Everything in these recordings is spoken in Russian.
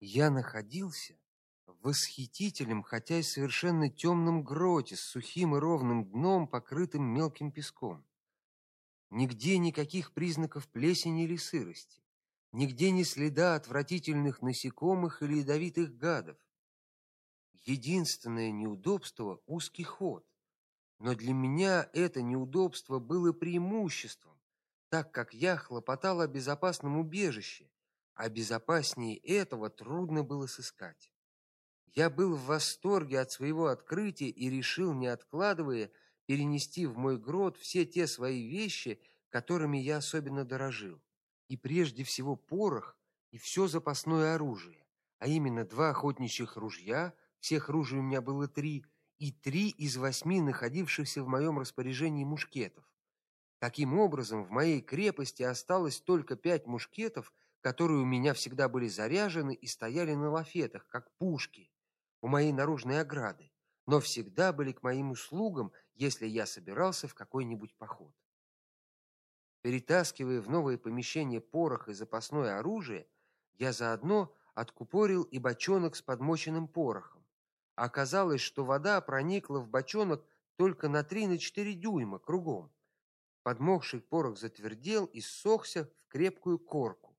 Я находился в восхитительном, хотя и совершенно темном гроте с сухим и ровным дном, покрытым мелким песком. Нигде никаких признаков плесени или сырости, нигде ни следа отвратительных насекомых или ядовитых гадов. Единственное неудобство узкий ход. Но для меня это неудобство было преимуществом, так как я хлопотал о безопасном убежище, а безопаснее этого трудно было сыскать. Я был в восторге от своего открытия и решил, не откладывая, перенести в мой грот все те свои вещи, которыми я особенно дорожил, и прежде всего порох и все запасное оружие, а именно два охотничьих ружья, всех ружей у меня было три, и три из восьми находившихся в моем распоряжении мушкетов. Таким образом, в моей крепости осталось только пять мушкетов, которые у меня всегда были заряжены и стояли на лафетах, как пушки, у моей наружной ограды, но всегда были к моим услугам, если я собирался в какой-нибудь поход. Перетаскивая в новое помещение порох и запасное оружие, я заодно откупорил и бочонок с подмоченным порохом. Оказалось, что вода проникла в бочонок только на 3 на 4 дюйма кругом. Подмокший порох затвердел и ссохся в крепкую корку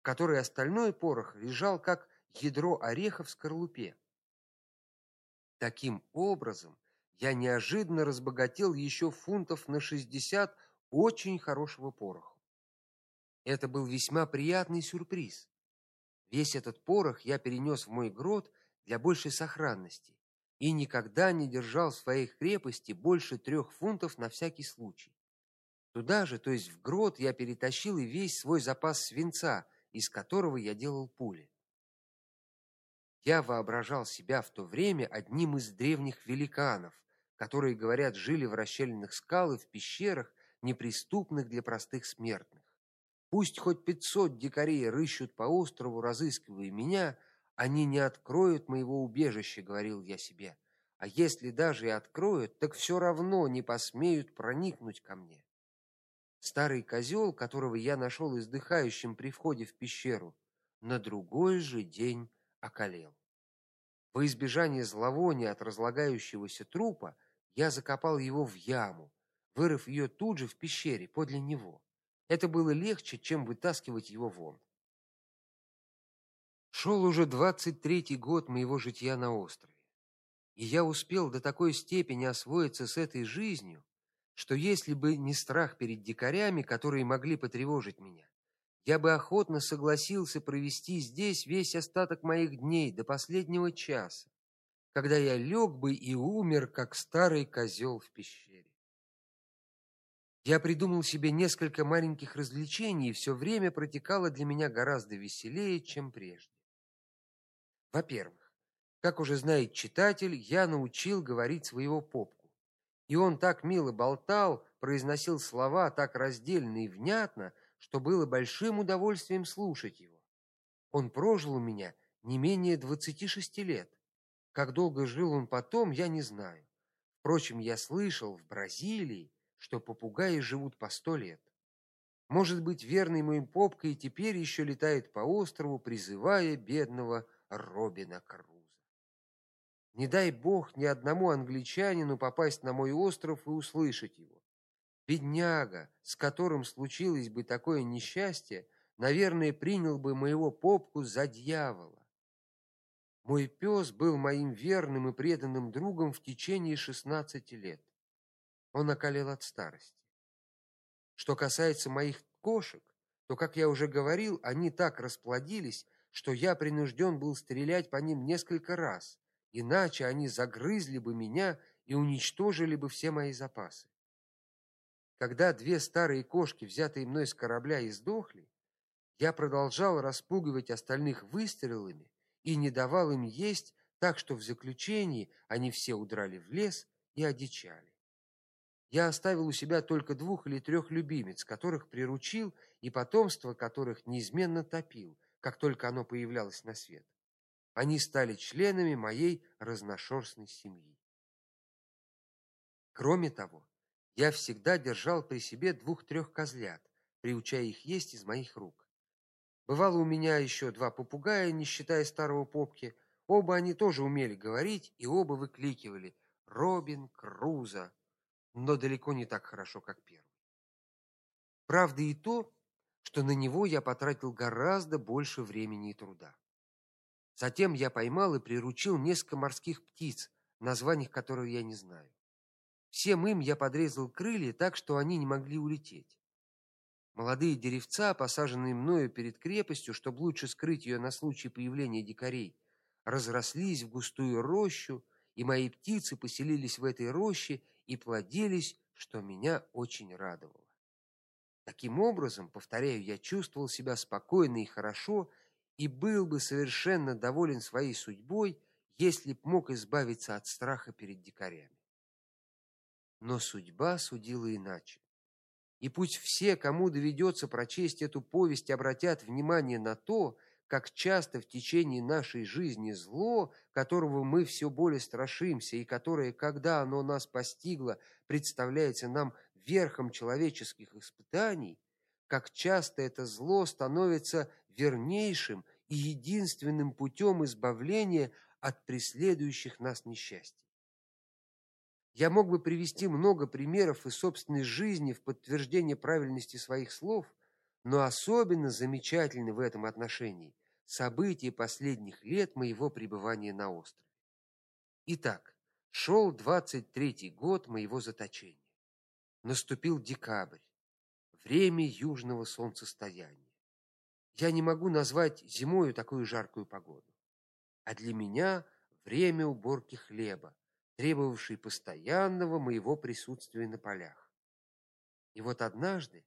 в которой остальной порох лежал как ядро ореха в скорлупе. Таким образом, я неожиданно разбогател еще фунтов на 60 очень хорошего пороха. Это был весьма приятный сюрприз. Весь этот порох я перенес в мой грот для большей сохранности и никогда не держал в своей крепости больше трех фунтов на всякий случай. Туда же, то есть в грот, я перетащил и весь свой запас свинца, из которого я делал пули. Я воображал себя в то время одним из древних великанов, которые, говорят, жили в расщелинах скал и в пещерах, неприступных для простых смертных. Пусть хоть пятьсот дикарей рыщут по острову, разыскивая меня, они не откроют моего убежища, говорил я себе. А если даже и откроют, так все равно не посмеют проникнуть ко мне. Старый козел, которого я нашел издыхающим при входе в пещеру, на другой же день околел. Во избежание зловония от разлагающегося трупа я закопал его в яму, вырыв ее тут же в пещере подле него. Это было легче, чем вытаскивать его вон. Шел уже двадцать третий год моего житья на острове, и я успел до такой степени освоиться с этой жизнью, что если бы не страх перед дикарями, которые могли потревожить меня, я бы охотно согласился провести здесь весь остаток моих дней до последнего часа, когда я лег бы и умер, как старый козел в пещере. Я придумал себе несколько маленьких развлечений, и все время протекало для меня гораздо веселее, чем прежде. Во-первых, как уже знает читатель, я научил говорить своего попку. И он так мило болтал, произносил слова так раздельно и внятно, что было большим удовольствием слушать его. Он прожил у меня не менее двадцати шести лет. Как долго жил он потом, я не знаю. Впрочем, я слышал в Бразилии, что попугаи живут по сто лет. Может быть, верный мой попка и теперь еще летает по острову, призывая бедного Робина Кру. Не дай бог ни одному англичанину попасть на мой остров и услышать его. Бедняга, с которым случилось бы такое несчастье, наверное, принял бы моего попку за дьявола. Мой пес был моим верным и преданным другом в течение шестнадцати лет. Он околел от старости. Что касается моих кошек, то, как я уже говорил, они так расплодились, что я принужден был стрелять по ним несколько раз, иначе они загрызли бы меня и уничтожили бы все мои запасы. Когда две старые кошки, взятые мной с корабля, издохли, я продолжал распугивать остальных выстрелами и не давал им есть, так что в заключении они все удрали в лес и одичали. Я оставил у себя только двух или трех любимец, которых приручил и потомство которых неизменно топил, как только оно появлялось на свет. Они стали членами моей разношерстной семьи. Кроме того, я всегда держал при себе двух-трех козлят, приучая их есть из моих рук. Бывало у меня еще два попугая, не считая старого попки. Оба они тоже умели говорить, и оба выкрикивали: "Робин Круза!" Но далеко не так хорошо, как первый. Правда и то, что на него я потратил гораздо больше времени и труда. Затем я поймал и приручил несколько морских птиц, названий которых я не знаю. Всем им я подрезал крылья так, что они не могли улететь. Молодые деревца, посаженные мною перед крепостью, чтобы лучше скрыть ее на случай появления дикарей, разрослись в густую рощу, и мои птицы поселились в этой роще и плодились, что меня очень радовало. Таким образом, повторяю, я чувствовал себя спокойно и хорошо и был бы совершенно доволен своей судьбой, если б мог избавиться от страха перед дикарями. Но судьба судила иначе. И пусть все, кому доведется прочесть эту повесть, обратят внимание на то, как часто в течение нашей жизни зло, которого мы все более страшимся и которое, когда оно нас постигло, представляется нам верхом человеческих испытаний, как часто это зло становится вернейшим и единственным путем избавления от преследующих нас несчастий. Я мог бы привести много примеров из собственной жизни в подтверждение правильности своих слов, но особенно замечательны в этом отношении события последних лет моего пребывания на острове. Итак, шел двадцать третий год моего заточения. Наступил декабрь, время южного солнцестояния. Я не могу назвать зимою такую жаркую погоду. А для меня время уборки хлеба, требовавший постоянного моего присутствия на полях. И вот однажды,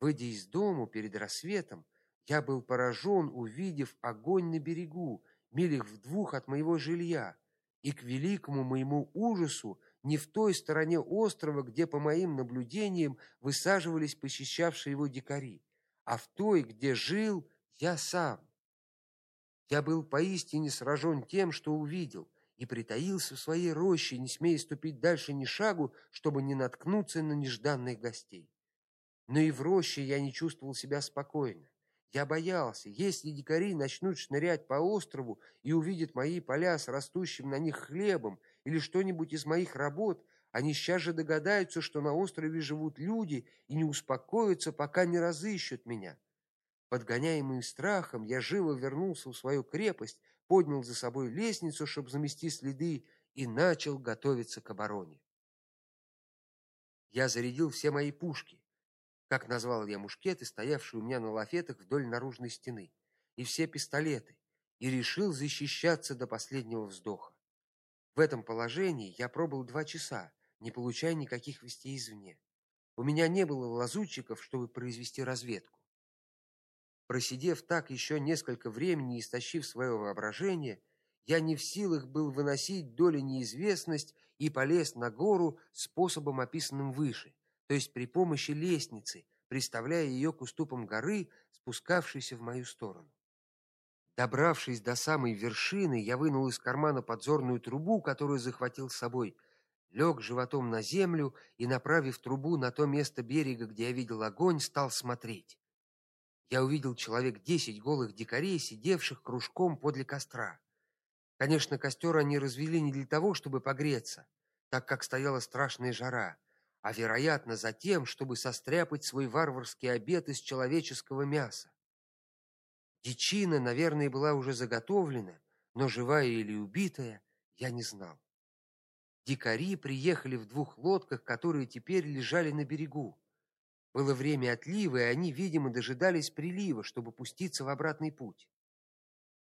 выйдя из дому перед рассветом, я был поражен, увидев огонь на берегу, милях в двух от моего жилья, и к великому моему ужасу не в той стороне острова, где по моим наблюдениям высаживались посещавшие его дикари, а в той, где жил я сам. Я был поистине сражен тем, что увидел, и притаился в своей роще, не смея ступить дальше ни шагу, чтобы не наткнуться на нежданных гостей. Но и в роще я не чувствовал себя спокойно. Я боялся, если дикари начнут шнырять по острову и увидят мои поля с растущим на них хлебом или что-нибудь из моих работ, они сейчас же догадаются, что на острове живут люди и не успокоятся, пока не разыщут меня. Подгоняемый страхом, я живо вернулся в свою крепость, поднял за собой лестницу, чтобы замести следы, и начал готовиться к обороне. Я зарядил все мои пушки, как назвал я мушкеты, стоявшие у меня на лафетах вдоль наружной стены, и все пистолеты, и решил защищаться до последнего вздоха. В этом положении я пробыл два часа, не получая никаких вестей извне. У меня не было лазутчиков, чтобы произвести разведку. Просидев так еще несколько времени истощив свое воображение, я не в силах был выносить доли неизвестность и полез на гору способом описанным выше, то есть при помощи лестницы, приставляя ее к уступам горы, спускавшейся в мою сторону. Добравшись до самой вершины, я вынул из кармана подзорную трубу, которую захватил с собой, лег животом на землю и, направив трубу на то место берега, где я видел огонь, стал смотреть я увидел человек десять голых дикарей, сидевших кружком подле костра. Конечно, костер они развели не для того, чтобы погреться, так как стояла страшная жара, а вероятно, за тем, чтобы состряпать свой варварский обед из человеческого мяса. Дичина, наверное, была уже заготовлена, но живая или убитая, я не знал. Дикари приехали в двух лодках, которые теперь лежали на берегу. Было время отлива, и они, видимо, дожидались прилива, чтобы пуститься в обратный путь.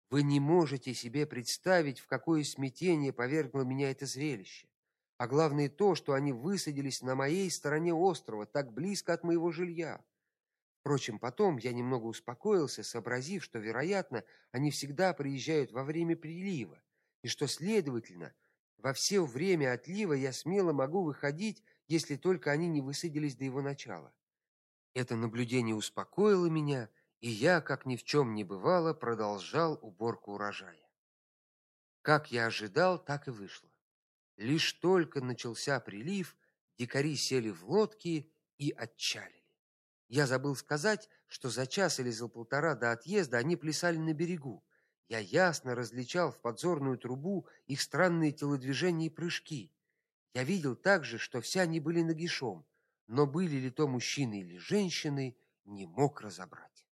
Вы не можете себе представить, в какое смятение повергло меня это зрелище. А главное то, что они высадились на моей стороне острова, так близко от моего жилья. Впрочем, потом я немного успокоился, сообразив, что, вероятно, они всегда приезжают во время прилива, и что, следовательно, во все время отлива я смело могу выходить, если только они не высадились до его начала. Это наблюдение успокоило меня, и я, как ни в чем не бывало, продолжал уборку урожая. Как я ожидал, так и вышло. Лишь только начался прилив, дикари сели в лодки и отчалили. Я забыл сказать, что за час или за полтора до отъезда они плясали на берегу. Я ясно различал в подзорную трубу их странные телодвижения и прыжки. Я видел также, что все они были нагишом, но были ли то мужчины или женщины, не мог разобрать.